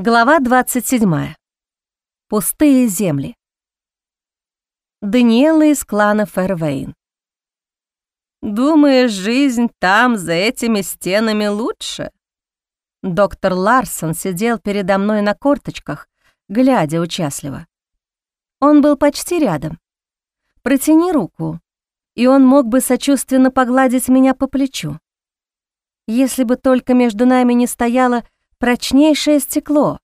Глава 27. Пустые земли. Даниэла из клана Фэрвейн. «Думаешь, жизнь там, за этими стенами, лучше?» Доктор Ларсон сидел передо мной на корточках, глядя участливо. Он был почти рядом. Протяни руку, и он мог бы сочувственно погладить меня по плечу. Если бы только между нами не стояло прочнейшее стекло,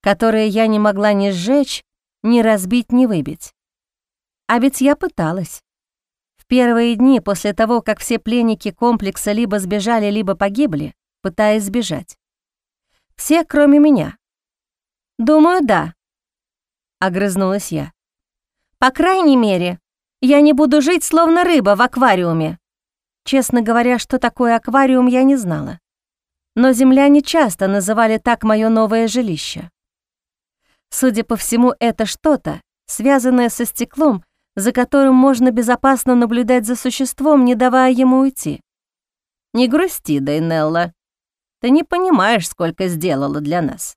которое я не могла ни сжечь, ни разбить, ни выбить. А ведь я пыталась. В первые дни после того, как все пленники комплекса либо сбежали, либо погибли, пытаясь сбежать. Все, кроме меня. «Думаю, да», — огрызнулась я. «По крайней мере, я не буду жить словно рыба в аквариуме». Честно говоря, что такое аквариум, я не знала но земляне часто называли так мое новое жилище. Судя по всему, это что-то, связанное со стеклом, за которым можно безопасно наблюдать за существом, не давая ему уйти. «Не грусти, Дейнелла. Ты не понимаешь, сколько сделала для нас.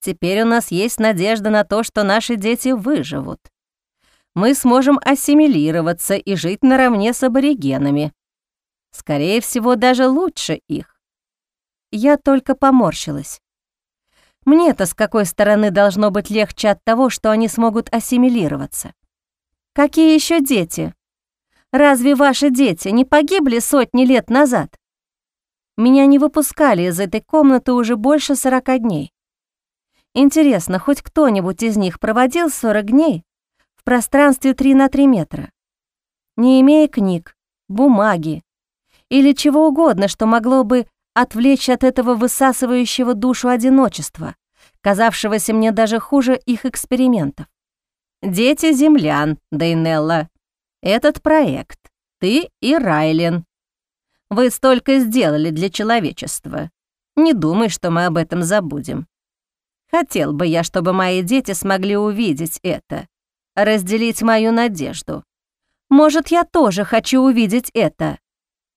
Теперь у нас есть надежда на то, что наши дети выживут. Мы сможем ассимилироваться и жить наравне с аборигенами. Скорее всего, даже лучше их. Я только поморщилась. Мне-то с какой стороны должно быть легче от того, что они смогут ассимилироваться? Какие еще дети? Разве ваши дети не погибли сотни лет назад? Меня не выпускали из этой комнаты уже больше сорока дней. Интересно, хоть кто-нибудь из них проводил 40 дней в пространстве 3 на 3 метра, не имея книг, бумаги или чего угодно, что могло бы отвлечь от этого высасывающего душу одиночества, казавшегося мне даже хуже их экспериментов. «Дети землян, Дейнелла. Этот проект. Ты и Райлен. Вы столько сделали для человечества. Не думай, что мы об этом забудем. Хотел бы я, чтобы мои дети смогли увидеть это, разделить мою надежду. Может, я тоже хочу увидеть это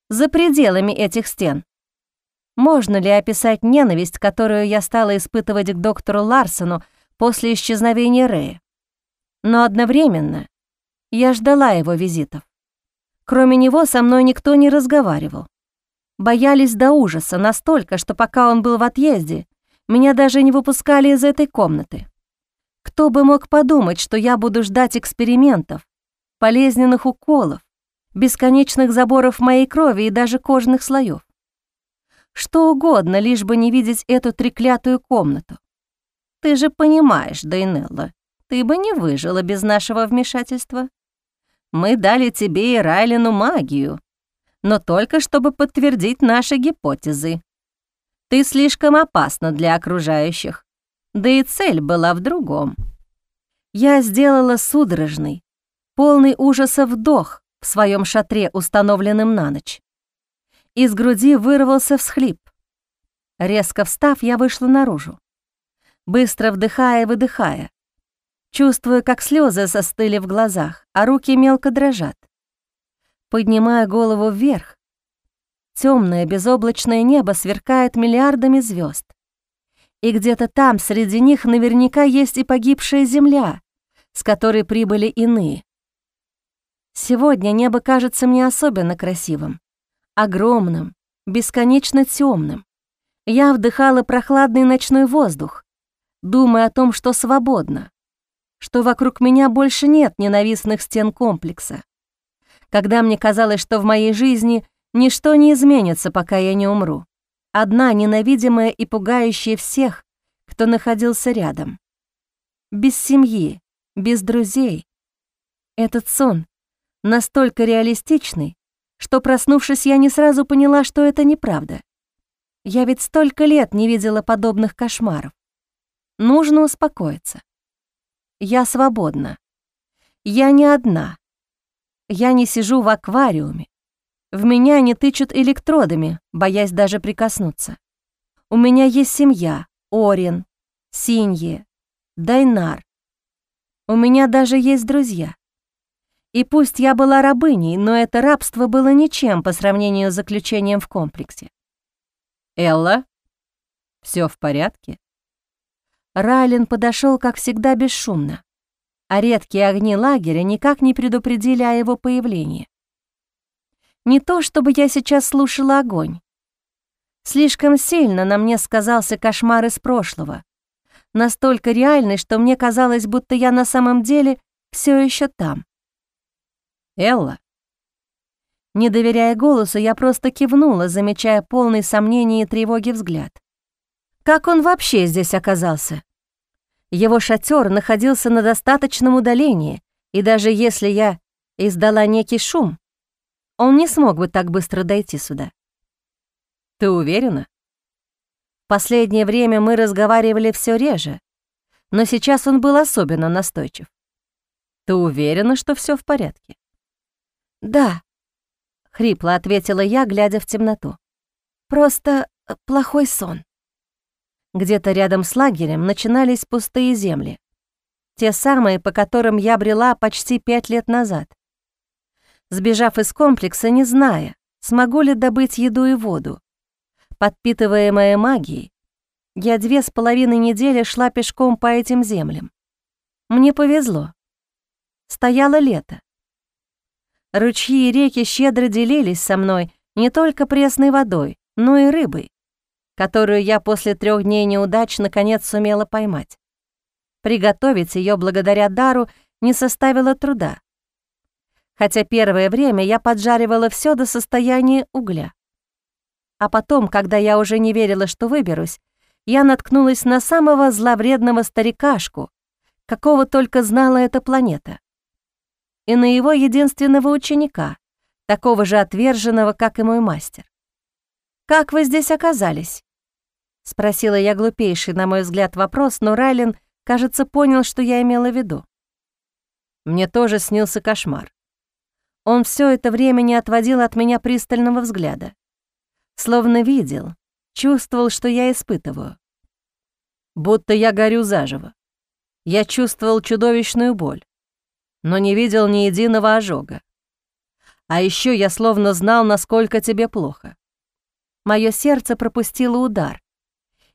за пределами этих стен. Можно ли описать ненависть, которую я стала испытывать к доктору Ларсону после исчезновения Рэя? Но одновременно я ждала его визитов. Кроме него со мной никто не разговаривал. Боялись до ужаса настолько, что пока он был в отъезде, меня даже не выпускали из этой комнаты. Кто бы мог подумать, что я буду ждать экспериментов, болезненных уколов, бесконечных заборов моей крови и даже кожных слоев. Что угодно, лишь бы не видеть эту треклятую комнату. Ты же понимаешь, Дейнелла, ты бы не выжила без нашего вмешательства. Мы дали тебе и Райлину магию, но только чтобы подтвердить наши гипотезы. Ты слишком опасна для окружающих, да и цель была в другом. Я сделала судорожный, полный ужаса вдох в своем шатре, установленном на ночь. Из груди вырвался всхлип. Резко встав, я вышла наружу. Быстро вдыхая и выдыхая. Чувствуя, как слезы застыли в глазах, а руки мелко дрожат. Поднимая голову вверх, темное безоблачное небо сверкает миллиардами звезд. И где-то там среди них наверняка есть и погибшая земля, с которой прибыли иные. Сегодня небо кажется мне особенно красивым огромным, бесконечно темным. Я вдыхала прохладный ночной воздух, думая о том, что свободно, что вокруг меня больше нет ненавистных стен комплекса. Когда мне казалось, что в моей жизни ничто не изменится, пока я не умру. Одна ненавидимая и пугающая всех, кто находился рядом. Без семьи, без друзей. Этот сон настолько реалистичный, что, проснувшись, я не сразу поняла, что это неправда. Я ведь столько лет не видела подобных кошмаров. Нужно успокоиться. Я свободна. Я не одна. Я не сижу в аквариуме. В меня не тычут электродами, боясь даже прикоснуться. У меня есть семья, Орин, Синье, Дайнар. У меня даже есть друзья. И пусть я была рабыней, но это рабство было ничем по сравнению с заключением в комплексе. «Элла, все в порядке?» Райлен подошел, как всегда, бесшумно, а редкие огни лагеря никак не предупредили о его появлении. Не то, чтобы я сейчас слушала огонь. Слишком сильно на мне сказался кошмар из прошлого, настолько реальный, что мне казалось, будто я на самом деле все еще там. «Элла?» Не доверяя голосу, я просто кивнула, замечая полный сомнений и тревоги взгляд. Как он вообще здесь оказался? Его шатер находился на достаточном удалении, и даже если я издала некий шум, он не смог бы так быстро дойти сюда. «Ты уверена?» Последнее время мы разговаривали все реже, но сейчас он был особенно настойчив. «Ты уверена, что все в порядке?» «Да», — хрипло ответила я, глядя в темноту. «Просто э, плохой сон». Где-то рядом с лагерем начинались пустые земли. Те самые, по которым я брела почти пять лет назад. Сбежав из комплекса, не зная, смогу ли добыть еду и воду, Подпитываемая магией, я две с половиной недели шла пешком по этим землям. Мне повезло. Стояло лето. Ручьи и реки щедро делились со мной не только пресной водой, но и рыбой, которую я после трех дней неудач наконец сумела поймать. Приготовить ее благодаря дару не составило труда. Хотя первое время я поджаривала все до состояния угля. А потом, когда я уже не верила, что выберусь, я наткнулась на самого зловредного старикашку, какого только знала эта планета. И на его единственного ученика, такого же отверженного, как и мой мастер. «Как вы здесь оказались?» — спросила я глупейший, на мой взгляд, вопрос, но Райлен, кажется, понял, что я имела в виду. Мне тоже снился кошмар. Он все это время не отводил от меня пристального взгляда словно видел, чувствовал, что я испытываю. Будто я горю заживо. Я чувствовал чудовищную боль, но не видел ни единого ожога. А еще я словно знал, насколько тебе плохо. Мое сердце пропустило удар,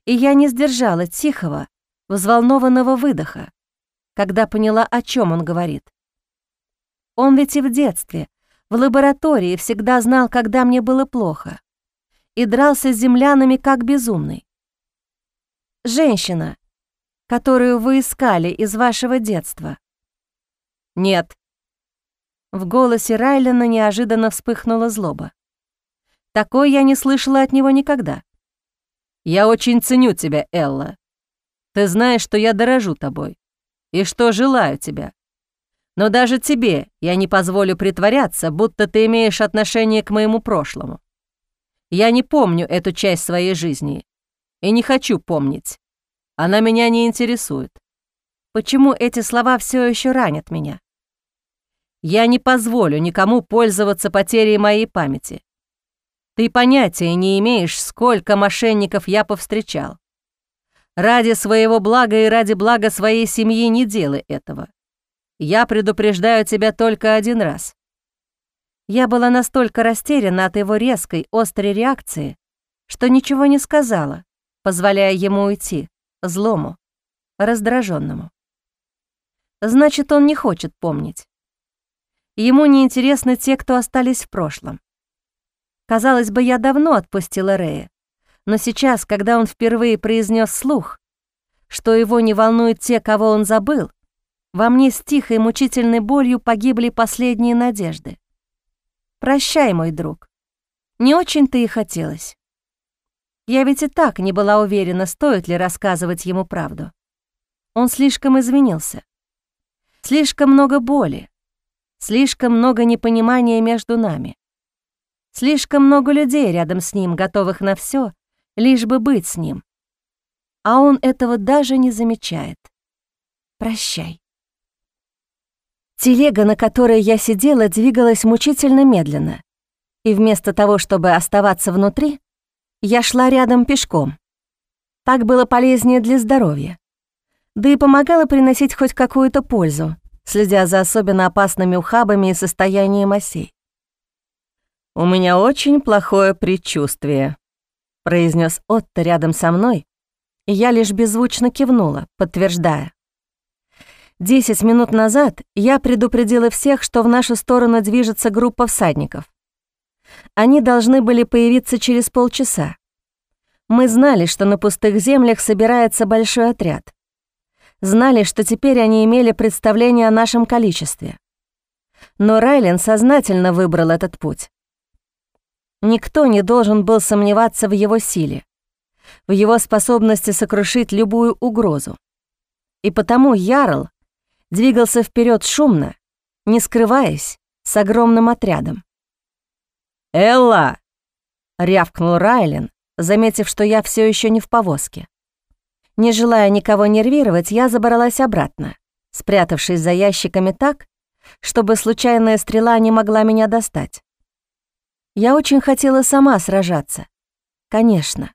и я не сдержала тихого, взволнованного выдоха, когда поняла, о чем он говорит. Он ведь и в детстве, в лаборатории всегда знал, когда мне было плохо и дрался с землянами как безумный. Женщина, которую вы искали из вашего детства. Нет. В голосе Райлена неожиданно вспыхнула злоба. Такой я не слышала от него никогда. Я очень ценю тебя, Элла. Ты знаешь, что я дорожу тобой и что желаю тебя. Но даже тебе я не позволю притворяться, будто ты имеешь отношение к моему прошлому. Я не помню эту часть своей жизни и не хочу помнить. Она меня не интересует. Почему эти слова все еще ранят меня? Я не позволю никому пользоваться потерей моей памяти. Ты понятия не имеешь, сколько мошенников я повстречал. Ради своего блага и ради блага своей семьи не делай этого. Я предупреждаю тебя только один раз. Я была настолько растеряна от его резкой, острой реакции, что ничего не сказала, позволяя ему уйти, злому, раздраженному. Значит, он не хочет помнить. Ему не интересны те, кто остались в прошлом. Казалось бы, я давно отпустила Рея, но сейчас, когда он впервые произнес слух, что его не волнуют те, кого он забыл, во мне с тихой мучительной болью погибли последние надежды. Прощай, мой друг. Не очень-то и хотелось. Я ведь и так не была уверена, стоит ли рассказывать ему правду. Он слишком извинился. Слишком много боли. Слишком много непонимания между нами. Слишком много людей рядом с ним, готовых на все, лишь бы быть с ним. А он этого даже не замечает. Прощай. Телега, на которой я сидела, двигалась мучительно медленно, и вместо того, чтобы оставаться внутри, я шла рядом пешком. Так было полезнее для здоровья. Да и помогало приносить хоть какую-то пользу, следя за особенно опасными ухабами и состоянием осей. «У меня очень плохое предчувствие», — произнес Отто рядом со мной, и я лишь беззвучно кивнула, подтверждая. Десять минут назад я предупредила всех, что в нашу сторону движется группа всадников. Они должны были появиться через полчаса. Мы знали, что на пустых землях собирается большой отряд. Знали, что теперь они имели представление о нашем количестве. Но Райлен сознательно выбрал этот путь. Никто не должен был сомневаться в его силе, в его способности сокрушить любую угрозу. И потому Ярл двигался вперед шумно, не скрываясь, с огромным отрядом. «Элла!» — рявкнул Райлен, заметив, что я все еще не в повозке. Не желая никого нервировать, я забралась обратно, спрятавшись за ящиками так, чтобы случайная стрела не могла меня достать. Я очень хотела сама сражаться. Конечно.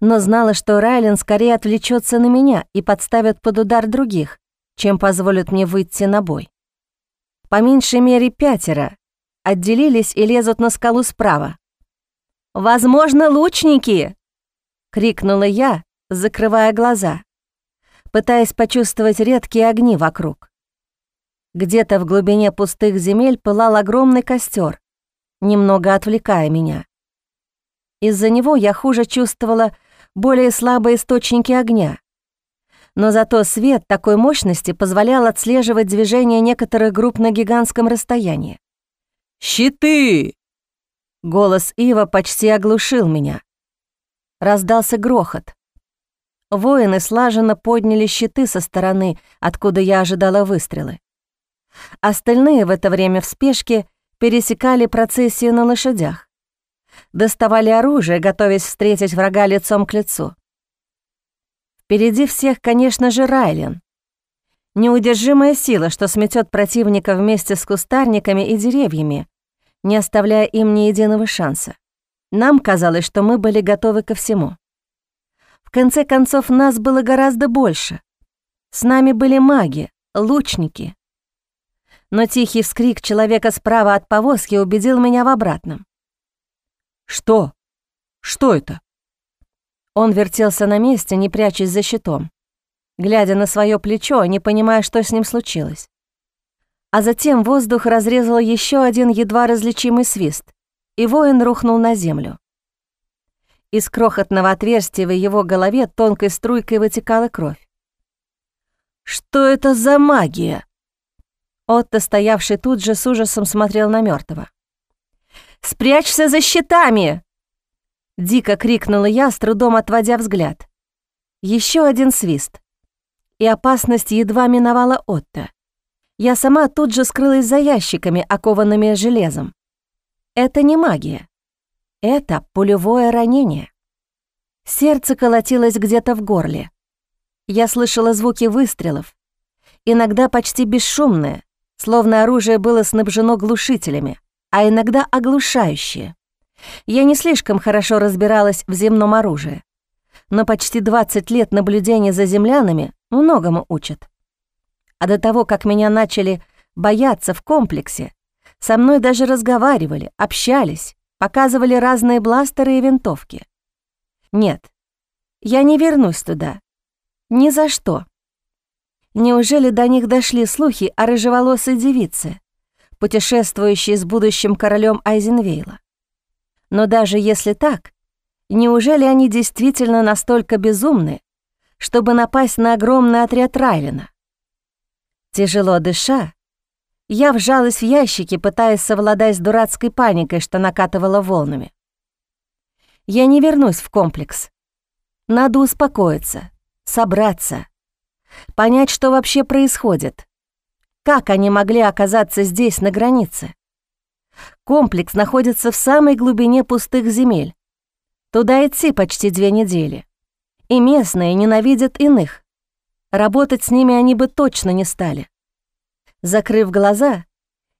Но знала, что Райлен скорее отвлечется на меня и подставит под удар других, чем позволит мне выйти на бой. По меньшей мере пятеро отделились и лезут на скалу справа. «Возможно, лучники!» — крикнула я, закрывая глаза, пытаясь почувствовать редкие огни вокруг. Где-то в глубине пустых земель пылал огромный костер, немного отвлекая меня. Из-за него я хуже чувствовала более слабые источники огня. Но зато свет такой мощности позволял отслеживать движение некоторых групп на гигантском расстоянии. «Щиты!» Голос Ива почти оглушил меня. Раздался грохот. Воины слаженно подняли щиты со стороны, откуда я ожидала выстрелы. Остальные в это время в спешке пересекали процессию на лошадях. Доставали оружие, готовясь встретить врага лицом к лицу. Впереди всех, конечно же, Райлен. Неудержимая сила, что сметет противника вместе с кустарниками и деревьями, не оставляя им ни единого шанса. Нам казалось, что мы были готовы ко всему. В конце концов, нас было гораздо больше. С нами были маги, лучники, но тихий вскрик человека справа от повозки убедил меня в обратном. «Что? Что это?» Он вертелся на месте, не прячась за щитом, глядя на свое плечо, не понимая, что с ним случилось. А затем воздух разрезал еще один едва различимый свист, и воин рухнул на землю. Из крохотного отверстия в его голове тонкой струйкой вытекала кровь. «Что это за магия?» Отто, стоявший тут же, с ужасом смотрел на мертвого. «Спрячься за щитами!» Дико крикнула я, с трудом отводя взгляд. Еще один свист. И опасность едва миновала Отто. Я сама тут же скрылась за ящиками, окованными железом. Это не магия. Это пулевое ранение. Сердце колотилось где-то в горле. Я слышала звуки выстрелов, иногда почти бесшумные, словно оружие было снабжено глушителями, а иногда оглушающие. Я не слишком хорошо разбиралась в земном оружии, но почти 20 лет наблюдения за землянами многому учат. А до того, как меня начали бояться в комплексе, со мной даже разговаривали, общались, показывали разные бластеры и винтовки. Нет, я не вернусь туда. Ни за что. Неужели до них дошли слухи о рыжеволосой девице, путешествующей с будущим королем Айзенвейла? Но даже если так, неужели они действительно настолько безумны, чтобы напасть на огромный отряд Райлина? Тяжело дыша, я вжалась в ящики, пытаясь совладать с дурацкой паникой, что накатывала волнами. Я не вернусь в комплекс. Надо успокоиться, собраться, понять, что вообще происходит. Как они могли оказаться здесь, на границе? Комплекс находится в самой глубине пустых земель. Туда идти почти две недели. И местные ненавидят иных. Работать с ними они бы точно не стали. Закрыв глаза,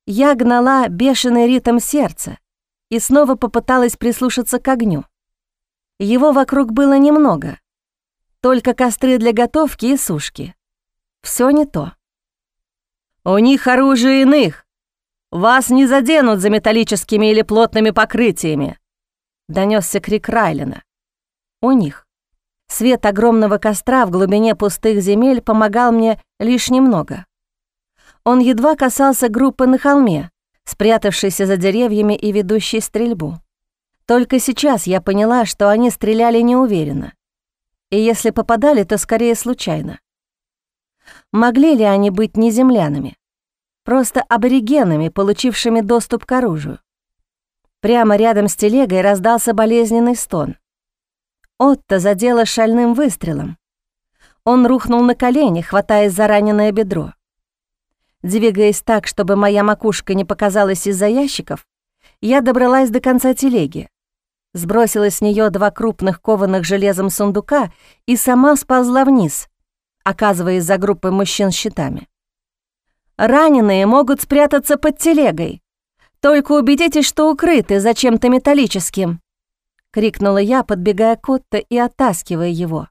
я гнала бешеный ритм сердца и снова попыталась прислушаться к огню. Его вокруг было немного, только костры для готовки и сушки. Все не то. «У них оружие иных. Вас не заденут за металлическими или плотными покрытиями», — донесся крик Райлина. «У них». Свет огромного костра в глубине пустых земель помогал мне лишь немного. Он едва касался группы на холме, спрятавшейся за деревьями и ведущей стрельбу. Только сейчас я поняла, что они стреляли неуверенно. И если попадали, то скорее случайно. Могли ли они быть не землянами? Просто аборигенами, получившими доступ к оружию. Прямо рядом с телегой раздался болезненный стон. Отто задела шальным выстрелом. Он рухнул на колени, хватаясь за раненое бедро. Двигаясь так, чтобы моя макушка не показалась из-за ящиков, я добралась до конца телеги, сбросила с нее два крупных кованых железом сундука и сама сползла вниз, оказываясь за группой мужчин с щитами. «Раненые могут спрятаться под телегой. Только убедитесь, что укрыты за чем-то металлическим», — крикнула я, подбегая к Отто и оттаскивая его.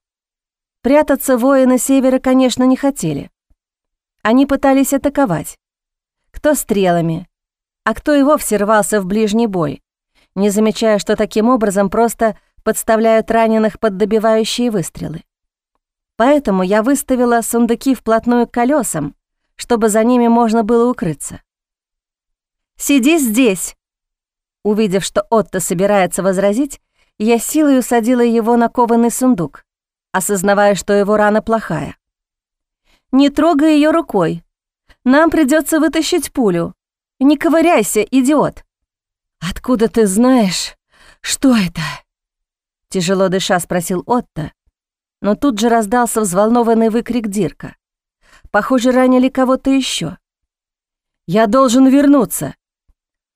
Прятаться воины севера, конечно, не хотели. Они пытались атаковать. Кто стрелами, а кто и вовсе рвался в ближний бой, не замечая, что таким образом просто подставляют раненых под добивающие выстрелы. Поэтому я выставила сундуки вплотную к колесам, чтобы за ними можно было укрыться. «Сиди здесь!» Увидев, что Отто собирается возразить, я силой усадила его на кованый сундук, осознавая, что его рана плохая. «Не трогай ее рукой. Нам придется вытащить пулю. Не ковыряйся, идиот!» «Откуда ты знаешь, что это?» Тяжело дыша спросил Отто, но тут же раздался взволнованный выкрик Дирка. Похоже, ранили кого-то еще. «Я должен вернуться!»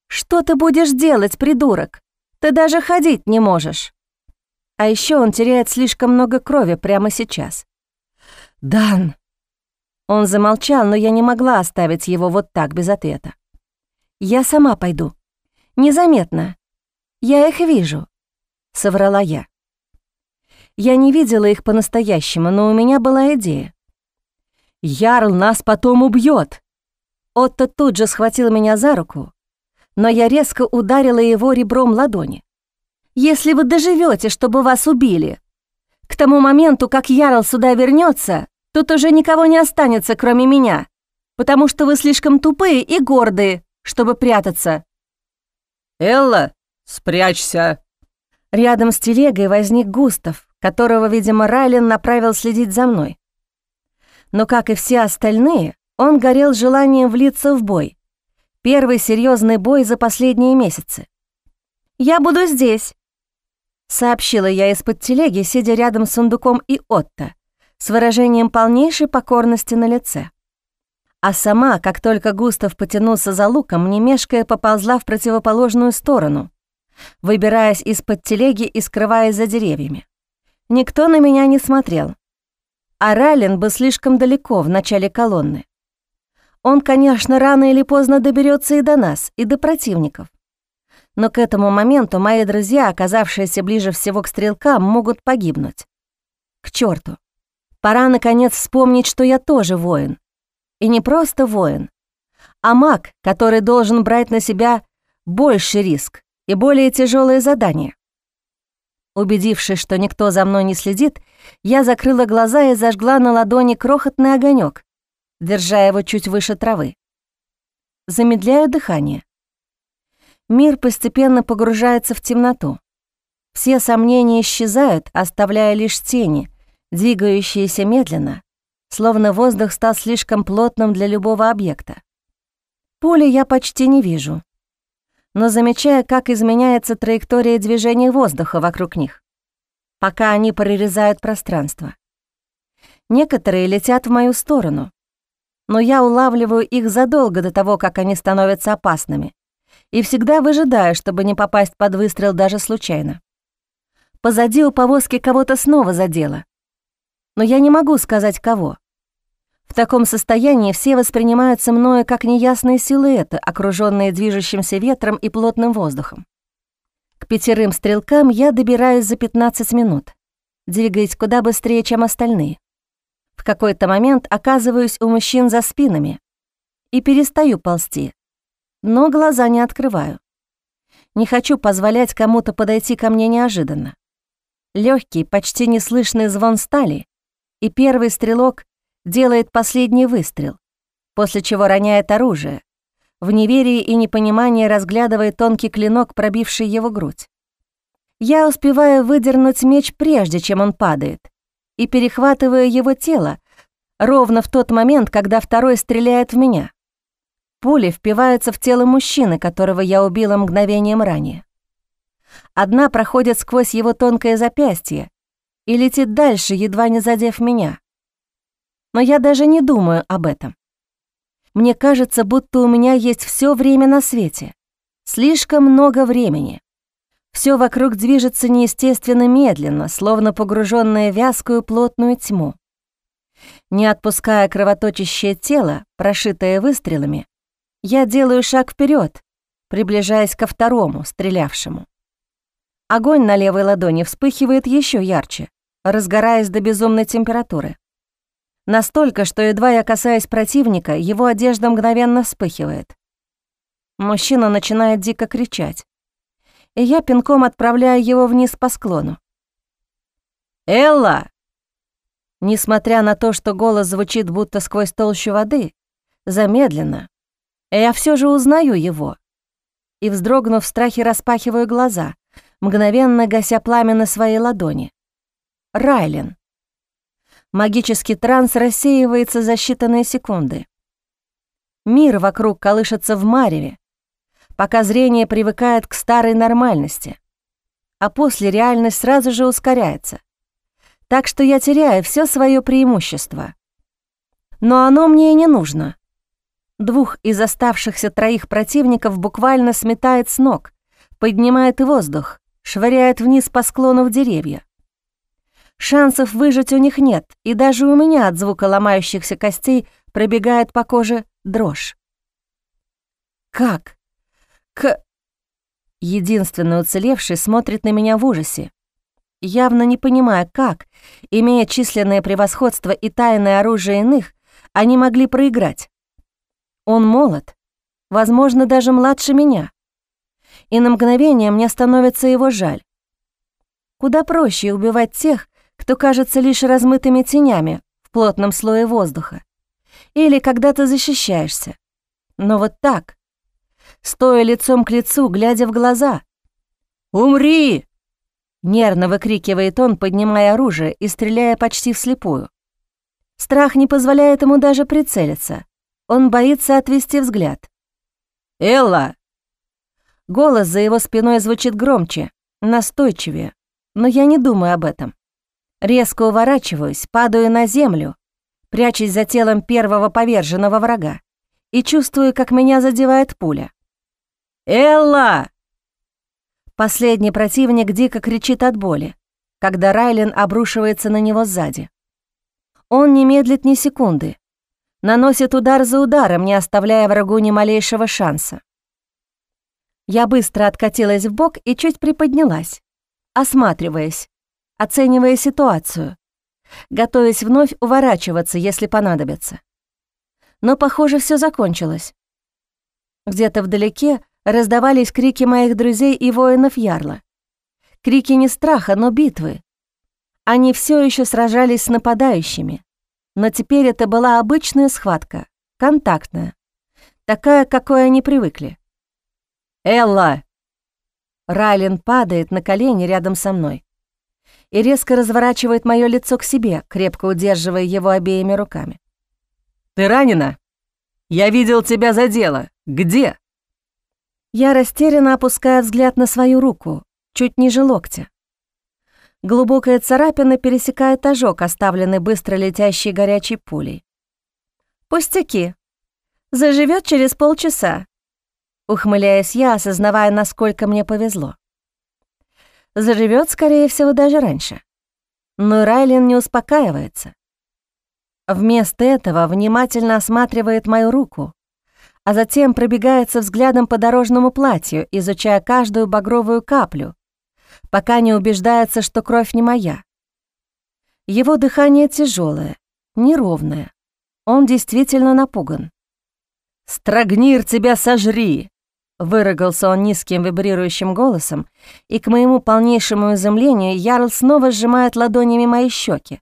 «Что ты будешь делать, придурок? Ты даже ходить не можешь!» А еще он теряет слишком много крови прямо сейчас. «Дан!» Он замолчал, но я не могла оставить его вот так, без ответа. «Я сама пойду. Незаметно. Я их вижу», — соврала я. Я не видела их по-настоящему, но у меня была идея. «Ярл нас потом убьет. Отто тут же схватил меня за руку, но я резко ударила его ребром ладони. Если вы доживете, чтобы вас убили, к тому моменту, как Ярл сюда вернется, тут уже никого не останется, кроме меня, потому что вы слишком тупые и гордые, чтобы прятаться». «Элла, спрячься!» Рядом с телегой возник Густав, которого, видимо, Райлен направил следить за мной. Но, как и все остальные, он горел желанием влиться в бой. Первый серьезный бой за последние месяцы. «Я буду здесь», сообщила я из-под телеги, сидя рядом с сундуком и Отто, с выражением полнейшей покорности на лице. А сама, как только Густав потянулся за луком, не мешкая поползла в противоположную сторону, выбираясь из-под телеги и скрываясь за деревьями. Никто на меня не смотрел. А Райлен был слишком далеко в начале колонны. Он, конечно, рано или поздно доберется и до нас, и до противников. Но к этому моменту мои друзья, оказавшиеся ближе всего к стрелкам, могут погибнуть. К черту. Пора, наконец, вспомнить, что я тоже воин. И не просто воин, а маг, который должен брать на себя больше риск и более тяжелые задания. Убедившись, что никто за мной не следит, я закрыла глаза и зажгла на ладони крохотный огонек, держа его чуть выше травы. Замедляю дыхание. Мир постепенно погружается в темноту. Все сомнения исчезают, оставляя лишь тени, двигающиеся медленно, словно воздух стал слишком плотным для любого объекта. Пули я почти не вижу, но замечаю, как изменяется траектория движения воздуха вокруг них, пока они прорезают пространство. Некоторые летят в мою сторону, но я улавливаю их задолго до того, как они становятся опасными, и всегда выжидаю, чтобы не попасть под выстрел даже случайно. Позади у повозки кого-то снова задело. Но я не могу сказать, кого. В таком состоянии все воспринимаются мною как неясные силуэты, окруженные движущимся ветром и плотным воздухом. К пятерым стрелкам я добираюсь за 15 минут, двигаясь куда быстрее, чем остальные. В какой-то момент оказываюсь у мужчин за спинами и перестаю ползти, но глаза не открываю. Не хочу позволять кому-то подойти ко мне неожиданно. Легкий, почти неслышный звон стали, и первый стрелок делает последний выстрел, после чего роняет оружие, в неверии и непонимании разглядывая тонкий клинок, пробивший его грудь. Я успеваю выдернуть меч прежде, чем он падает, и перехватываю его тело, ровно в тот момент, когда второй стреляет в меня. Пули впиваются в тело мужчины, которого я убила мгновением ранее. Одна проходит сквозь его тонкое запястье и летит дальше, едва не задев меня. Но я даже не думаю об этом. Мне кажется, будто у меня есть все время на свете. Слишком много времени. Все вокруг движется неестественно медленно, словно погруженное в вязкую плотную тьму. Не отпуская кровоточащее тело, прошитое выстрелами, я делаю шаг вперед, приближаясь ко второму, стрелявшему. Огонь на левой ладони вспыхивает еще ярче, разгораясь до безумной температуры. Настолько, что едва я касаюсь противника, его одежда мгновенно вспыхивает. Мужчина начинает дико кричать, и я пинком отправляю его вниз по склону. «Элла!» Несмотря на то, что голос звучит будто сквозь толщу воды, замедленно, я все же узнаю его. И, вздрогнув в страхе, распахиваю глаза, мгновенно гася пламя на своей ладони. Райлен. Магический транс рассеивается за считанные секунды. Мир вокруг колышется в мареве, пока зрение привыкает к старой нормальности, а после реальность сразу же ускоряется. Так что я теряю все свое преимущество. Но оно мне и не нужно. Двух из оставшихся троих противников буквально сметает с ног, поднимает воздух, швыряет вниз по склону в деревья. Шансов выжить у них нет, и даже у меня от звука ломающихся костей пробегает по коже дрожь. «Как? К...» Единственный уцелевший смотрит на меня в ужасе, явно не понимая, как, имея численное превосходство и тайное оружие иных, они могли проиграть. Он молод, возможно, даже младше меня. И на мгновение мне становится его жаль. Куда проще убивать тех, кто кажется лишь размытыми тенями в плотном слое воздуха. Или когда ты защищаешься. Но вот так, стоя лицом к лицу, глядя в глаза. «Умри!» — нервно выкрикивает он, поднимая оружие и стреляя почти вслепую. Страх не позволяет ему даже прицелиться. Он боится отвести взгляд. «Элла!» Голос за его спиной звучит громче, настойчивее, но я не думаю об этом. Резко уворачиваюсь, падаю на землю, прячусь за телом первого поверженного врага и чувствую, как меня задевает пуля. «Элла!» Последний противник дико кричит от боли, когда Райлен обрушивается на него сзади. Он не медлит ни секунды, наносит удар за ударом, не оставляя врагу ни малейшего шанса. Я быстро откатилась в бок и чуть приподнялась, осматриваясь, оценивая ситуацию, готовясь вновь уворачиваться, если понадобится. Но, похоже, все закончилось. Где-то вдалеке раздавались крики моих друзей и воинов Ярла. Крики не страха, но битвы. Они все еще сражались с нападающими, но теперь это была обычная схватка, контактная, такая, какой они привыкли. «Элла!» Райлен падает на колени рядом со мной и резко разворачивает мое лицо к себе, крепко удерживая его обеими руками. «Ты ранена? Я видел тебя за дело. Где?» Я растерянно опускаю взгляд на свою руку, чуть ниже локтя. Глубокая царапина пересекает ожог, оставленный быстро летящей горячей пулей. «Пустяки. Заживет через полчаса», — ухмыляясь я, осознавая, насколько мне повезло заживет, скорее всего, даже раньше. Но Райлен не успокаивается. Вместо этого внимательно осматривает мою руку, а затем пробегается взглядом по дорожному платью, изучая каждую багровую каплю, пока не убеждается, что кровь не моя. Его дыхание тяжелое, неровное. Он действительно напуган. «Страгнир тебя сожри!» Выругался он низким вибрирующим голосом, и, к моему полнейшему изумлению, Ярл снова сжимает ладонями мои щеки,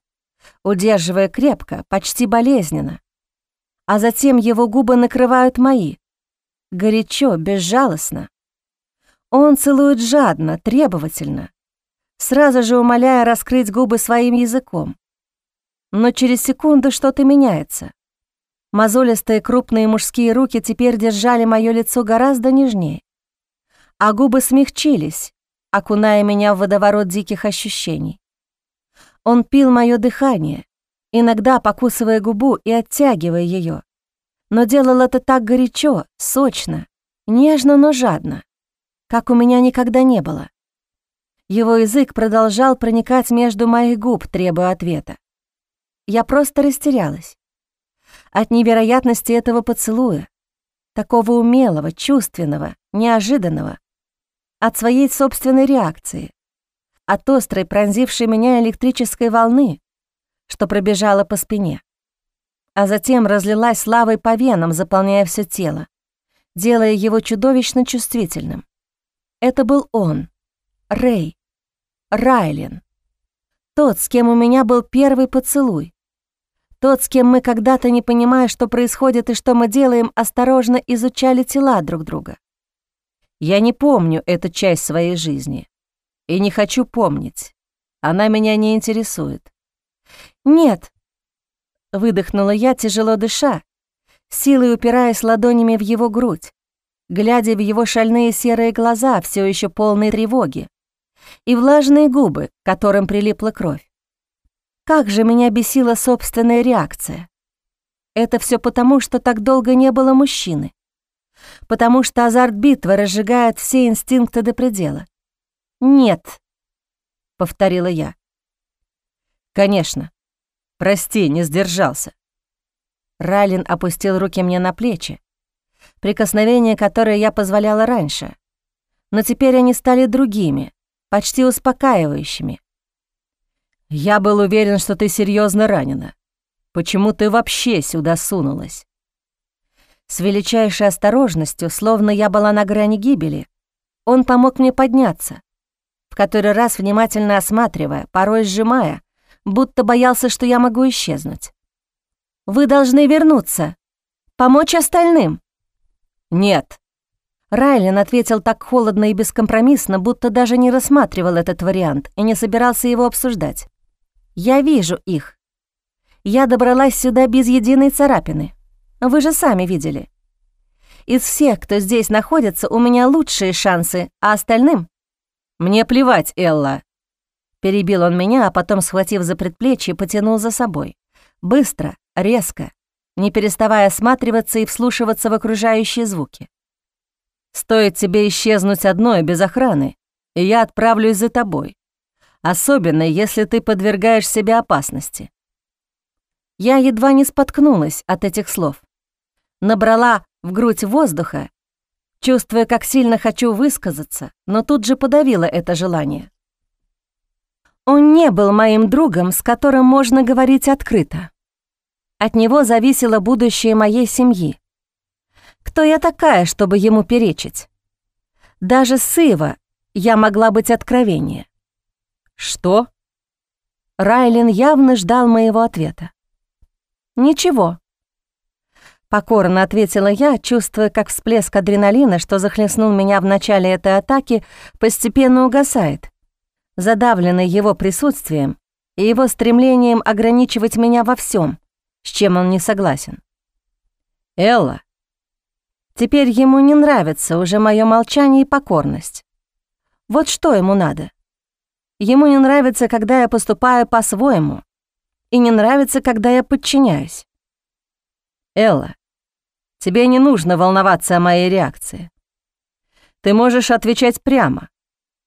удерживая крепко, почти болезненно. А затем его губы накрывают мои. Горячо, безжалостно. Он целует жадно, требовательно, сразу же умоляя раскрыть губы своим языком. Но через секунду что-то меняется. Мозолистые крупные мужские руки теперь держали мое лицо гораздо нежнее, а губы смягчились, окуная меня в водоворот диких ощущений. Он пил мое дыхание, иногда покусывая губу и оттягивая ее, но делал это так горячо, сочно, нежно, но жадно, как у меня никогда не было. Его язык продолжал проникать между моих губ, требуя ответа. Я просто растерялась от невероятности этого поцелуя, такого умелого, чувственного, неожиданного, от своей собственной реакции, от острой, пронзившей меня электрической волны, что пробежала по спине, а затем разлилась лавой по венам, заполняя все тело, делая его чудовищно чувствительным. Это был он, Рэй, Райлен, тот, с кем у меня был первый поцелуй, тот, с кем мы когда-то, не понимая, что происходит и что мы делаем, осторожно изучали тела друг друга. Я не помню эту часть своей жизни. И не хочу помнить. Она меня не интересует. «Нет», — выдохнула я, тяжело дыша, силой упираясь ладонями в его грудь, глядя в его шальные серые глаза, все еще полные тревоги, и влажные губы, к которым прилипла кровь. Как же меня бесила собственная реакция. Это все потому, что так долго не было мужчины. Потому что азарт битвы разжигает все инстинкты до предела. «Нет», — повторила я. «Конечно. Прости, не сдержался». Райлин опустил руки мне на плечи, прикосновения, которые я позволяла раньше. Но теперь они стали другими, почти успокаивающими. «Я был уверен, что ты серьезно ранена. Почему ты вообще сюда сунулась?» С величайшей осторожностью, словно я была на грани гибели, он помог мне подняться, в который раз внимательно осматривая, порой сжимая, будто боялся, что я могу исчезнуть. «Вы должны вернуться, помочь остальным». «Нет». Райлен ответил так холодно и бескомпромиссно, будто даже не рассматривал этот вариант и не собирался его обсуждать. Я вижу их. Я добралась сюда без единой царапины. Вы же сами видели. Из всех, кто здесь находится, у меня лучшие шансы, а остальным? Мне плевать, Элла. Перебил он меня, а потом, схватив за предплечье, потянул за собой. Быстро, резко, не переставая осматриваться и вслушиваться в окружающие звуки. «Стоит тебе исчезнуть одной без охраны, и я отправлюсь за тобой особенно если ты подвергаешь себя опасности. Я едва не споткнулась от этих слов. Набрала в грудь воздуха, чувствуя, как сильно хочу высказаться, но тут же подавила это желание. Он не был моим другом, с которым можно говорить открыто. От него зависело будущее моей семьи. Кто я такая, чтобы ему перечить? Даже с Ива я могла быть откровеннее. «Что?» Райлин явно ждал моего ответа. «Ничего». Покорно ответила я, чувствуя, как всплеск адреналина, что захлестнул меня в начале этой атаки, постепенно угасает, задавленный его присутствием и его стремлением ограничивать меня во всем, с чем он не согласен. «Элла». Теперь ему не нравится уже мое молчание и покорность. Вот что ему надо — Ему не нравится, когда я поступаю по-своему, и не нравится, когда я подчиняюсь. Элла, тебе не нужно волноваться о моей реакции. Ты можешь отвечать прямо,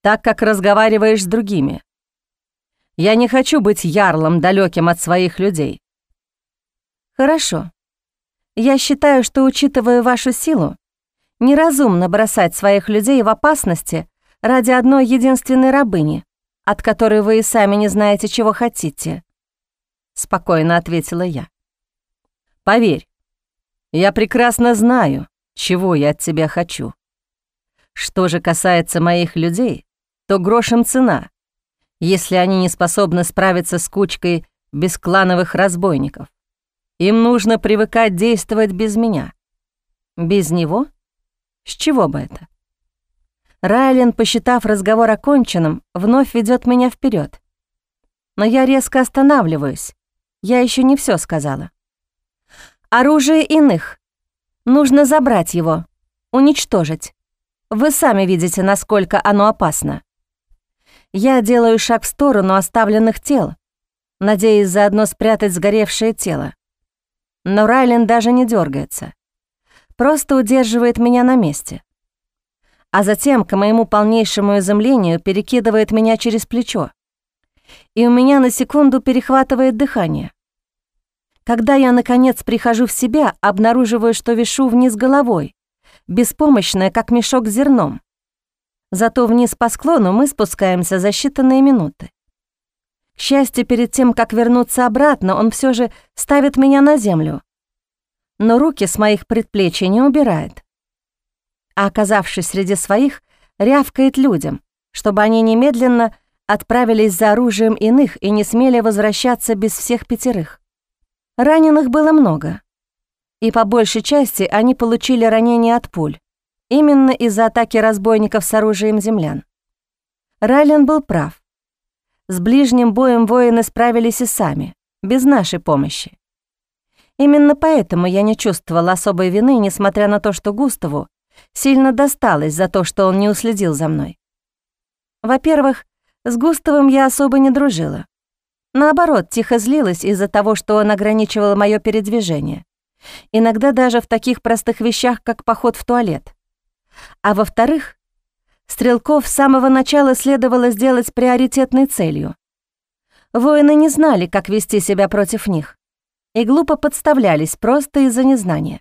так как разговариваешь с другими. Я не хочу быть ярлом, далеким от своих людей. Хорошо. Я считаю, что, учитывая вашу силу, неразумно бросать своих людей в опасности ради одной единственной рабыни, от которой вы и сами не знаете, чего хотите», — спокойно ответила я. «Поверь, я прекрасно знаю, чего я от тебя хочу. Что же касается моих людей, то грошем цена, если они не способны справиться с кучкой бесклановых разбойников. Им нужно привыкать действовать без меня. Без него? С чего бы это? Райлен, посчитав разговор оконченным, вновь ведет меня вперед. Но я резко останавливаюсь. Я еще не все сказала. Оружие иных. Нужно забрать его, уничтожить. Вы сами видите, насколько оно опасно. Я делаю шаг в сторону оставленных тел, надеясь заодно спрятать сгоревшее тело. Но Райлен даже не дергается, просто удерживает меня на месте. А затем, к моему полнейшему изумлению, перекидывает меня через плечо. И у меня на секунду перехватывает дыхание. Когда я, наконец, прихожу в себя, обнаруживаю, что вишу вниз головой, беспомощная, как мешок с зерном. Зато вниз по склону мы спускаемся за считанные минуты. К счастью, перед тем, как вернуться обратно, он все же ставит меня на землю. Но руки с моих предплечий не убирает. А оказавшись среди своих, рявкает людям, чтобы они немедленно отправились за оружием иных и не смели возвращаться без всех пятерых. Раненых было много, и по большей части они получили ранения от пуль, именно из-за атаки разбойников с оружием землян. Райлен был прав. С ближним боем воины справились и сами, без нашей помощи. Именно поэтому я не чувствовала особой вины, несмотря на то, что Густаву сильно досталось за то, что он не уследил за мной. Во-первых, с Густавом я особо не дружила. Наоборот, тихо злилась из-за того, что он ограничивал мое передвижение. Иногда даже в таких простых вещах, как поход в туалет. А во-вторых, стрелков с самого начала следовало сделать приоритетной целью. Воины не знали, как вести себя против них, и глупо подставлялись просто из-за незнания.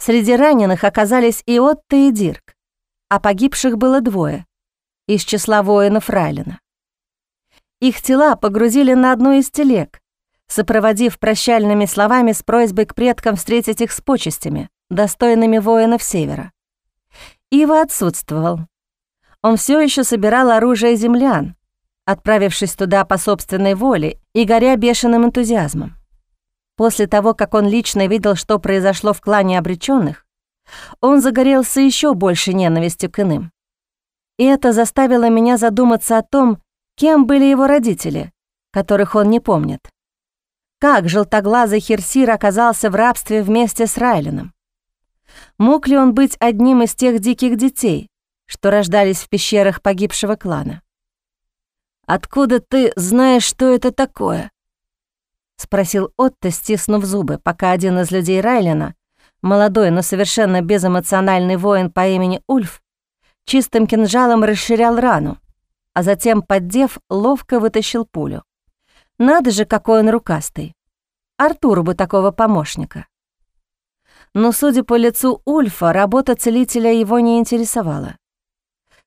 Среди раненых оказались и Отто, и Дирк, а погибших было двое из числа воинов Райлина. Их тела погрузили на одну из телег, сопроводив прощальными словами с просьбой к предкам встретить их с почестями, достойными воинов Севера. Ива отсутствовал. Он все еще собирал оружие землян, отправившись туда по собственной воле и горя бешеным энтузиазмом. После того, как он лично видел, что произошло в клане обреченных, он загорелся еще больше ненавистью к иным. И это заставило меня задуматься о том, Кем были его родители, которых он не помнит? Как желтоглазый Херсир оказался в рабстве вместе с Райленом? Мог ли он быть одним из тех диких детей, что рождались в пещерах погибшего клана? «Откуда ты знаешь, что это такое?» — спросил Отто, стиснув зубы, пока один из людей Райлена, молодой, но совершенно безэмоциональный воин по имени Ульф, чистым кинжалом расширял рану, а затем, поддев, ловко вытащил пулю. Надо же, какой он рукастый. Артуру бы такого помощника. Но, судя по лицу Ульфа, работа целителя его не интересовала.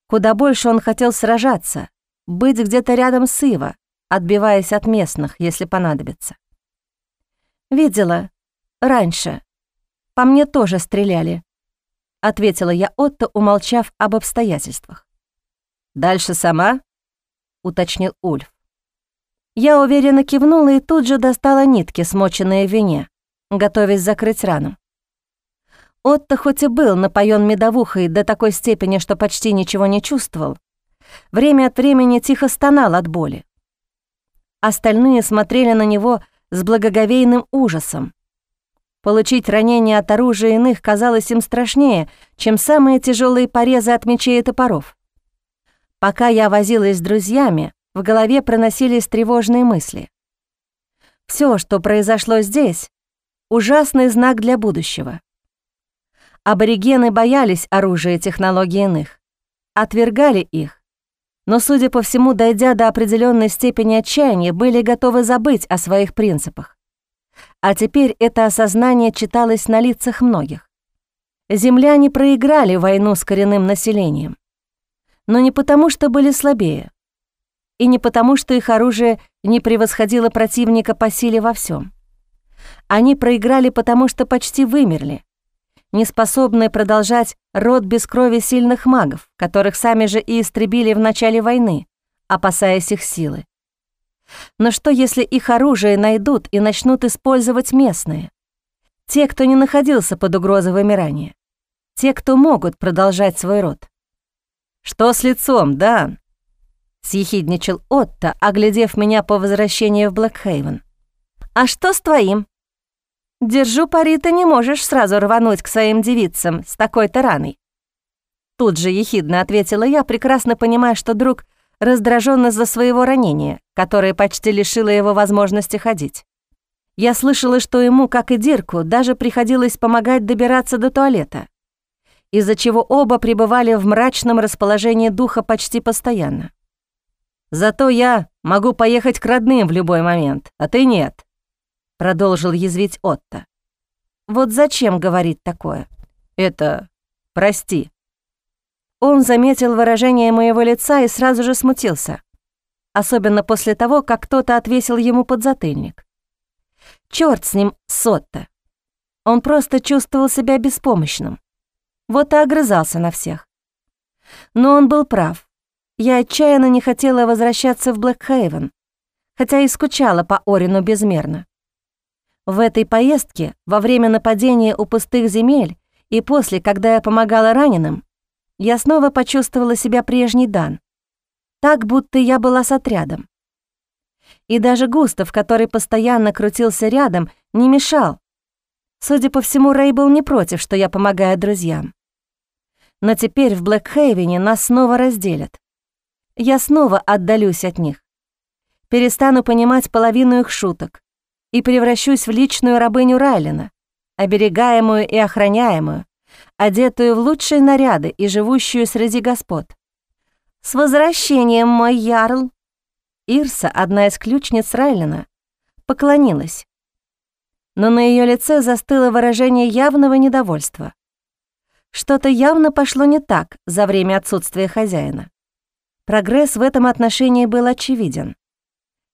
Куда больше он хотел сражаться, быть где-то рядом с Ива, отбиваясь от местных, если понадобится. «Видела. Раньше. По мне тоже стреляли», — ответила я Отто, умолчав об обстоятельствах. «Дальше сама?» — уточнил Ульф. Я уверенно кивнула и тут же достала нитки, смоченные в вине, готовясь закрыть рану. Отто хоть и был напоен медовухой до такой степени, что почти ничего не чувствовал, время от времени тихо стонал от боли. Остальные смотрели на него с благоговейным ужасом. Получить ранение от оружия иных казалось им страшнее, чем самые тяжелые порезы от мечей и топоров. Пока я возилась с друзьями, в голове проносились тревожные мысли. Все, что произошло здесь, — ужасный знак для будущего. Аборигены боялись оружия технологий иных, отвергали их, но, судя по всему, дойдя до определенной степени отчаяния, были готовы забыть о своих принципах. А теперь это осознание читалось на лицах многих. Земляне проиграли войну с коренным населением но не потому, что были слабее, и не потому, что их оружие не превосходило противника по силе во всем. Они проиграли, потому что почти вымерли, не способные продолжать род без крови сильных магов, которых сами же и истребили в начале войны, опасаясь их силы. Но что, если их оружие найдут и начнут использовать местные? Те, кто не находился под угрозой вымирания. Те, кто могут продолжать свой род. «Что с лицом, да?» — съехидничал Отто, оглядев меня по возвращении в Блэкхейвен. «А что с твоим?» «Держу пари, ты не можешь сразу рвануть к своим девицам с такой-то раной». Тут же ехидно ответила я, прекрасно понимая, что друг раздражен из-за своего ранения, которое почти лишило его возможности ходить. Я слышала, что ему, как и Дирку, даже приходилось помогать добираться до туалета, из-за чего оба пребывали в мрачном расположении духа почти постоянно. «Зато я могу поехать к родным в любой момент, а ты нет», — продолжил язвить Отто. «Вот зачем говорить такое?» «Это... прости», он заметил выражение моего лица и сразу же смутился, особенно после того, как кто-то отвесил ему подзатыльник. Чёрт с ним, Сотто. Он просто чувствовал себя беспомощным. Вот и огрызался на всех. Но он был прав. Я отчаянно не хотела возвращаться в Блэкхейвен, хотя и скучала по Орину безмерно. В этой поездке, во время нападения у пустых земель и после, когда я помогала раненым, я снова почувствовала себя прежней Дан, так, будто я была с отрядом. И даже Густав, который постоянно крутился рядом, не мешал. Судя по всему, Рэй был не против, что я помогаю друзьям. Но теперь в Блэкхейвене нас снова разделят. Я снова отдалюсь от них. Перестану понимать половину их шуток и превращусь в личную рабыню Райлина, оберегаемую и охраняемую, одетую в лучшие наряды и живущую среди господ. «С возвращением, мой ярл!» Ирса, одна из ключниц Райлина, поклонилась. Но на ее лице застыло выражение явного недовольства. Что-то явно пошло не так за время отсутствия хозяина. Прогресс в этом отношении был очевиден.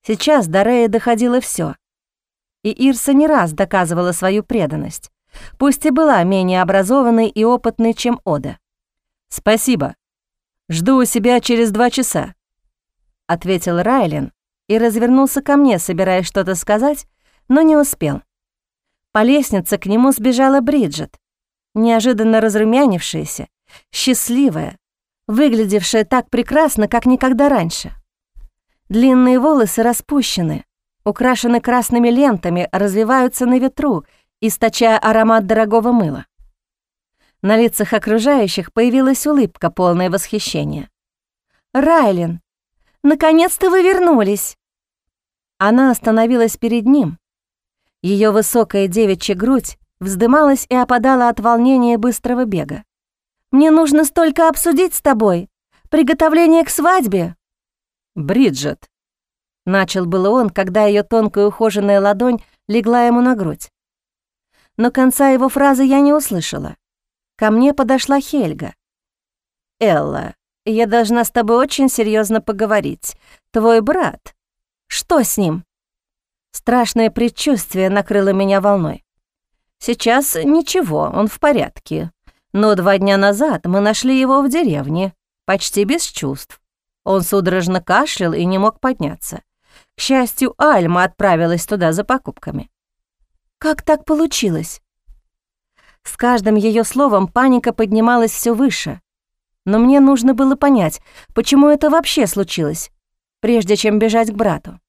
Сейчас до Рея доходило все, И Ирса не раз доказывала свою преданность пусть и была менее образованной и опытной, чем Ода. «Спасибо. Жду у себя через два часа», — ответил Райлен и развернулся ко мне, собираясь что-то сказать, но не успел. По лестнице к нему сбежала Бриджит, неожиданно разрумянившаяся, счастливая, выглядевшая так прекрасно, как никогда раньше. Длинные волосы распущены, украшены красными лентами, развиваются на ветру — источая аромат дорогого мыла. На лицах окружающих появилась улыбка, полное восхищения. «Райлен, наконец-то вы вернулись!» Она остановилась перед ним. Ее высокая девичья грудь вздымалась и опадала от волнения быстрого бега. «Мне нужно столько обсудить с тобой. Приготовление к свадьбе!» «Бриджит!» Начал было он, когда ее тонкая ухоженная ладонь легла ему на грудь но конца его фразы я не услышала. Ко мне подошла Хельга. «Элла, я должна с тобой очень серьезно поговорить. Твой брат. Что с ним?» Страшное предчувствие накрыло меня волной. «Сейчас ничего, он в порядке. Но два дня назад мы нашли его в деревне, почти без чувств. Он судорожно кашлял и не мог подняться. К счастью, Альма отправилась туда за покупками. Как так получилось? С каждым ее словом паника поднималась все выше. Но мне нужно было понять, почему это вообще случилось, прежде чем бежать к брату.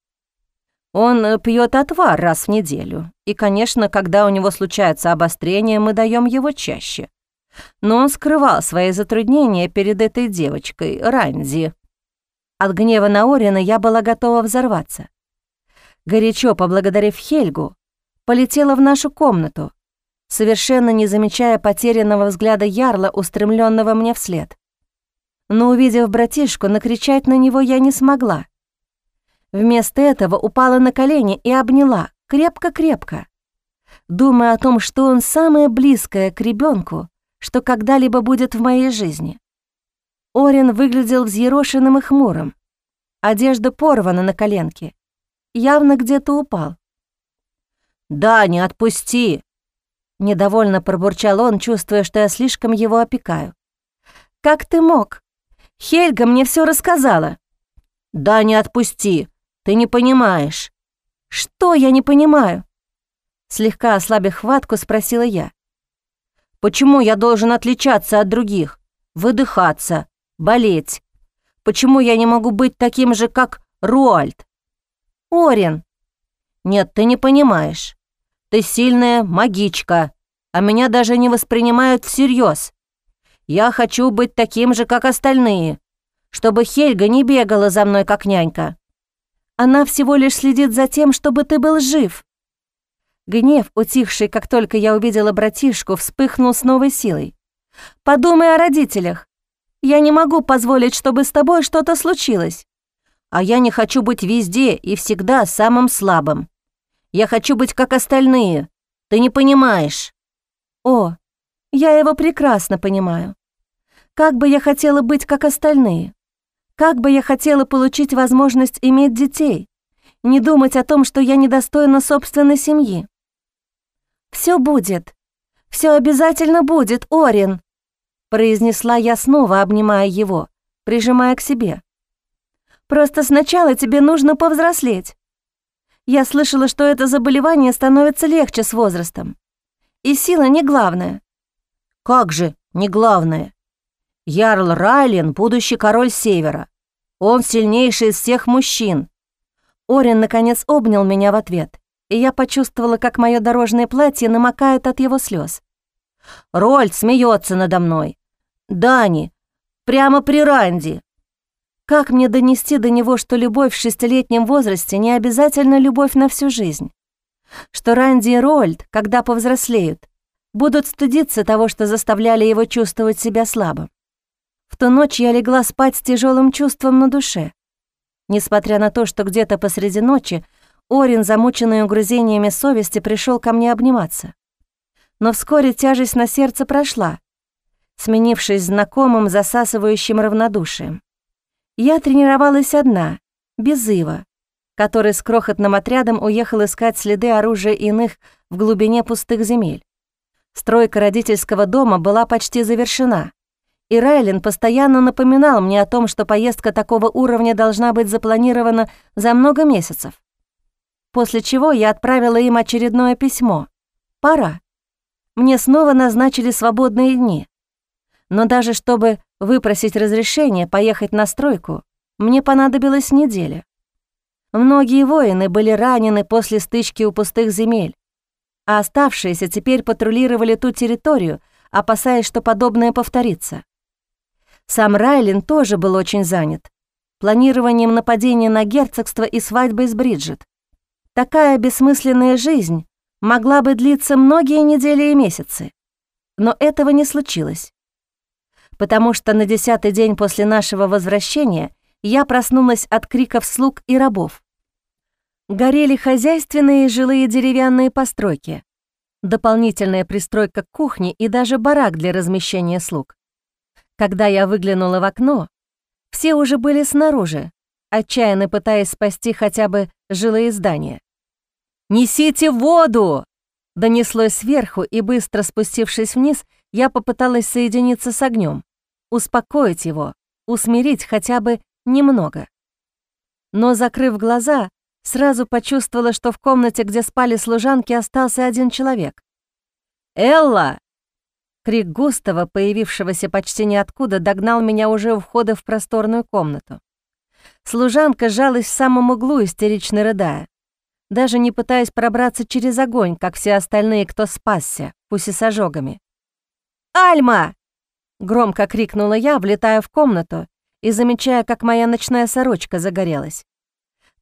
Он э, пьет отвар раз в неделю, и, конечно, когда у него случается обострение, мы даем его чаще. Но он скрывал свои затруднения перед этой девочкой, Ранзи. От гнева на Орина я была готова взорваться. Горячо поблагодарив Хельгу, полетела в нашу комнату, совершенно не замечая потерянного взгляда Ярла, устремленного мне вслед. Но, увидев братишку, накричать на него я не смогла. Вместо этого упала на колени и обняла, крепко-крепко, думая о том, что он самое близкое к ребенку, что когда-либо будет в моей жизни. Орин выглядел взъерошенным и хмурым. Одежда порвана на коленке. Явно где-то упал. «Да, не отпусти!» Недовольно пробурчал он, чувствуя, что я слишком его опекаю. «Как ты мог? Хельга мне все рассказала». «Да не отпусти, ты не понимаешь». «Что я не понимаю?» Слегка ослабив хватку, спросила я. «Почему я должен отличаться от других, выдыхаться, болеть? Почему я не могу быть таким же, как Руальд?» «Орин». «Нет, ты не понимаешь. Ты сильная магичка, а меня даже не воспринимают всерьез. Я хочу быть таким же, как остальные, чтобы Хельга не бегала за мной, как нянька. Она всего лишь следит за тем, чтобы ты был жив». Гнев, утихший, как только я увидела братишку, вспыхнул с новой силой. «Подумай о родителях. Я не могу позволить, чтобы с тобой что-то случилось. А я не хочу быть везде и всегда самым слабым. Я хочу быть как остальные. Ты не понимаешь». «О, я его прекрасно понимаю. Как бы я хотела быть как остальные. Как бы я хотела получить возможность иметь детей, не думать о том, что я недостойна собственной семьи. Все будет. Все обязательно будет, Орин», произнесла я снова, обнимая его, прижимая к себе. «Просто сначала тебе нужно повзрослеть. Я слышала, что это заболевание становится легче с возрастом. И сила не главное. Как же не главное? Ярл Райлен — будущий король Севера. Он сильнейший из всех мужчин. Орин, наконец, обнял меня в ответ, и я почувствовала, как мое дорожное платье намокает от его слез. Рольд смеется надо мной. Дани, прямо при Ранди. Как мне донести до него, что любовь в шестилетнем возрасте не обязательно любовь на всю жизнь? Что Ранди и Рольд, когда повзрослеют, будут стыдиться того, что заставляли его чувствовать себя слабым. В ту ночь я легла спать с тяжелым чувством на душе. Несмотря на то, что где-то посреди ночи Орин, замученный угрызениями совести, пришел ко мне обниматься. Но вскоре тяжесть на сердце прошла, сменившись знакомым засасывающим равнодушием. Я тренировалась одна, без Ива, который с крохотным отрядом уехал искать следы оружия иных в глубине пустых земель. Стройка родительского дома была почти завершена, и Райлин постоянно напоминал мне о том, что поездка такого уровня должна быть запланирована за много месяцев. После чего я отправила им очередное письмо. Пора. Мне снова назначили свободные дни. Но даже чтобы выпросить разрешение поехать на стройку, мне понадобилась неделя. Многие воины были ранены после стычки у пустых земель, а оставшиеся теперь патрулировали ту территорию, опасаясь, что подобное повторится. Сам Райлин тоже был очень занят планированием нападения на герцогство и свадьбы с Бриджит. Такая бессмысленная жизнь могла бы длиться многие недели и месяцы, но этого не случилось потому что на десятый день после нашего возвращения я проснулась от криков слуг и рабов. Горели хозяйственные жилые деревянные постройки, дополнительная пристройка к кухне и даже барак для размещения слуг. Когда я выглянула в окно, все уже были снаружи, отчаянно пытаясь спасти хотя бы жилые здания. «Несите воду!» Донеслось сверху, и быстро спустившись вниз, я попыталась соединиться с огнем успокоить его, усмирить хотя бы немного. Но, закрыв глаза, сразу почувствовала, что в комнате, где спали служанки, остался один человек. «Элла!» Крик Густава, появившегося почти ниоткуда, догнал меня уже у входа в просторную комнату. Служанка жалась в самом углу, истерично рыдая, даже не пытаясь пробраться через огонь, как все остальные, кто спасся, пусть и с ожогами. «Альма!» Громко крикнула я, влетая в комнату и замечая, как моя ночная сорочка загорелась.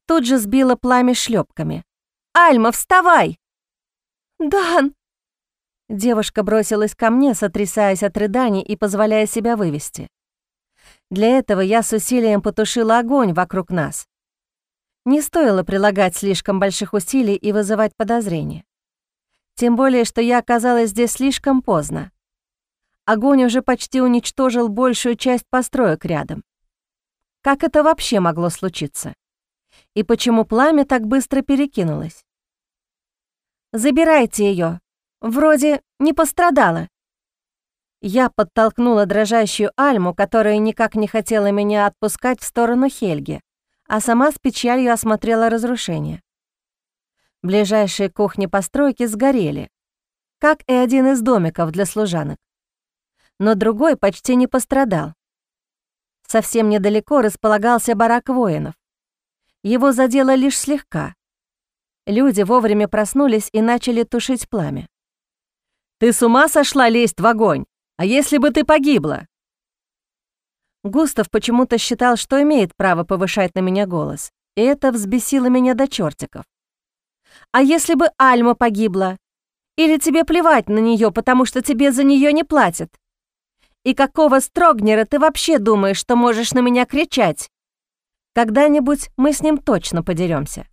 Тут же сбила пламя шлепками. «Альма, вставай!» «Дан!» Девушка бросилась ко мне, сотрясаясь от рыданий и позволяя себя вывести. Для этого я с усилием потушила огонь вокруг нас. Не стоило прилагать слишком больших усилий и вызывать подозрения. Тем более, что я оказалась здесь слишком поздно. Огонь уже почти уничтожил большую часть построек рядом. Как это вообще могло случиться? И почему пламя так быстро перекинулось? «Забирайте ее, вроде не пострадала». Я подтолкнула дрожащую Альму, которая никак не хотела меня отпускать в сторону Хельги, а сама с печалью осмотрела разрушение. Ближайшие кухни постройки сгорели, как и один из домиков для служанок. Но другой почти не пострадал. Совсем недалеко располагался барак воинов. Его задело лишь слегка. Люди вовремя проснулись и начали тушить пламя. «Ты с ума сошла лезть в огонь? А если бы ты погибла?» Густав почему-то считал, что имеет право повышать на меня голос, и это взбесило меня до чертиков. «А если бы Альма погибла? Или тебе плевать на нее, потому что тебе за нее не платят? И какого Строгнера ты вообще думаешь, что можешь на меня кричать? Когда-нибудь мы с ним точно подеремся.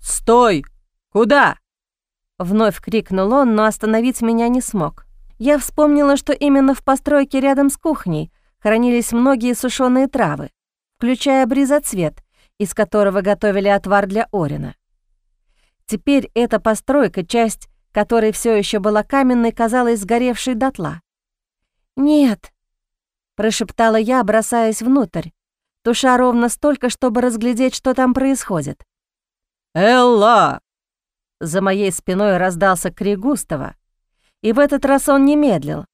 «Стой! Куда?» Вновь крикнул он, но остановить меня не смог. Я вспомнила, что именно в постройке рядом с кухней хранились многие сушеные травы, включая бризоцвет, из которого готовили отвар для Орина. Теперь эта постройка, часть которой все еще была каменной, казалась сгоревшей дотла. «Нет», — прошептала я, бросаясь внутрь, туша ровно столько, чтобы разглядеть, что там происходит. «Элла!» За моей спиной раздался крик Густава, и в этот раз он не медлил.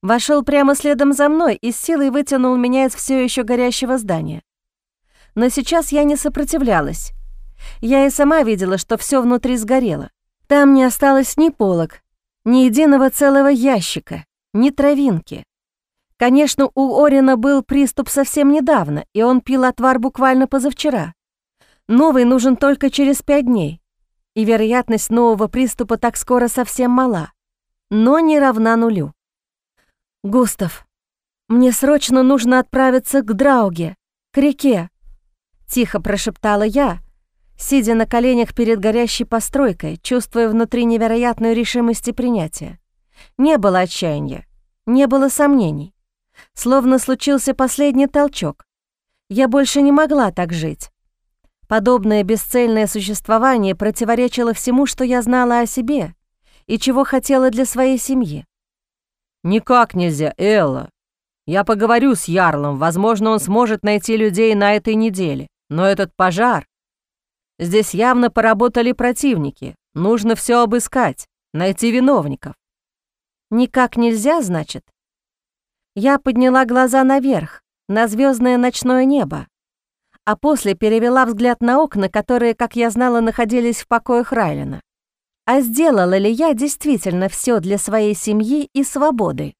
Вошел прямо следом за мной и с силой вытянул меня из все еще горящего здания. Но сейчас я не сопротивлялась. Я и сама видела, что все внутри сгорело. Там не осталось ни полок, ни единого целого ящика, ни травинки. Конечно, у Орина был приступ совсем недавно, и он пил отвар буквально позавчера. Новый нужен только через пять дней, и вероятность нового приступа так скоро совсем мала, но не равна нулю. «Густав, мне срочно нужно отправиться к Драуге, к реке», — тихо прошептала я, сидя на коленях перед горящей постройкой, чувствуя внутри невероятную решимость и принятие. Не было отчаяния, не было сомнений. Словно случился последний толчок. Я больше не могла так жить. Подобное бесцельное существование противоречило всему, что я знала о себе и чего хотела для своей семьи. «Никак нельзя, Элла. Я поговорю с Ярлом, возможно, он сможет найти людей на этой неделе. Но этот пожар... Здесь явно поработали противники. Нужно все обыскать, найти виновников». «Никак нельзя, значит?» Я подняла глаза наверх, на звездное ночное небо, а после перевела взгляд на окна, которые, как я знала, находились в покоях Райлина. А сделала ли я действительно все для своей семьи и свободы?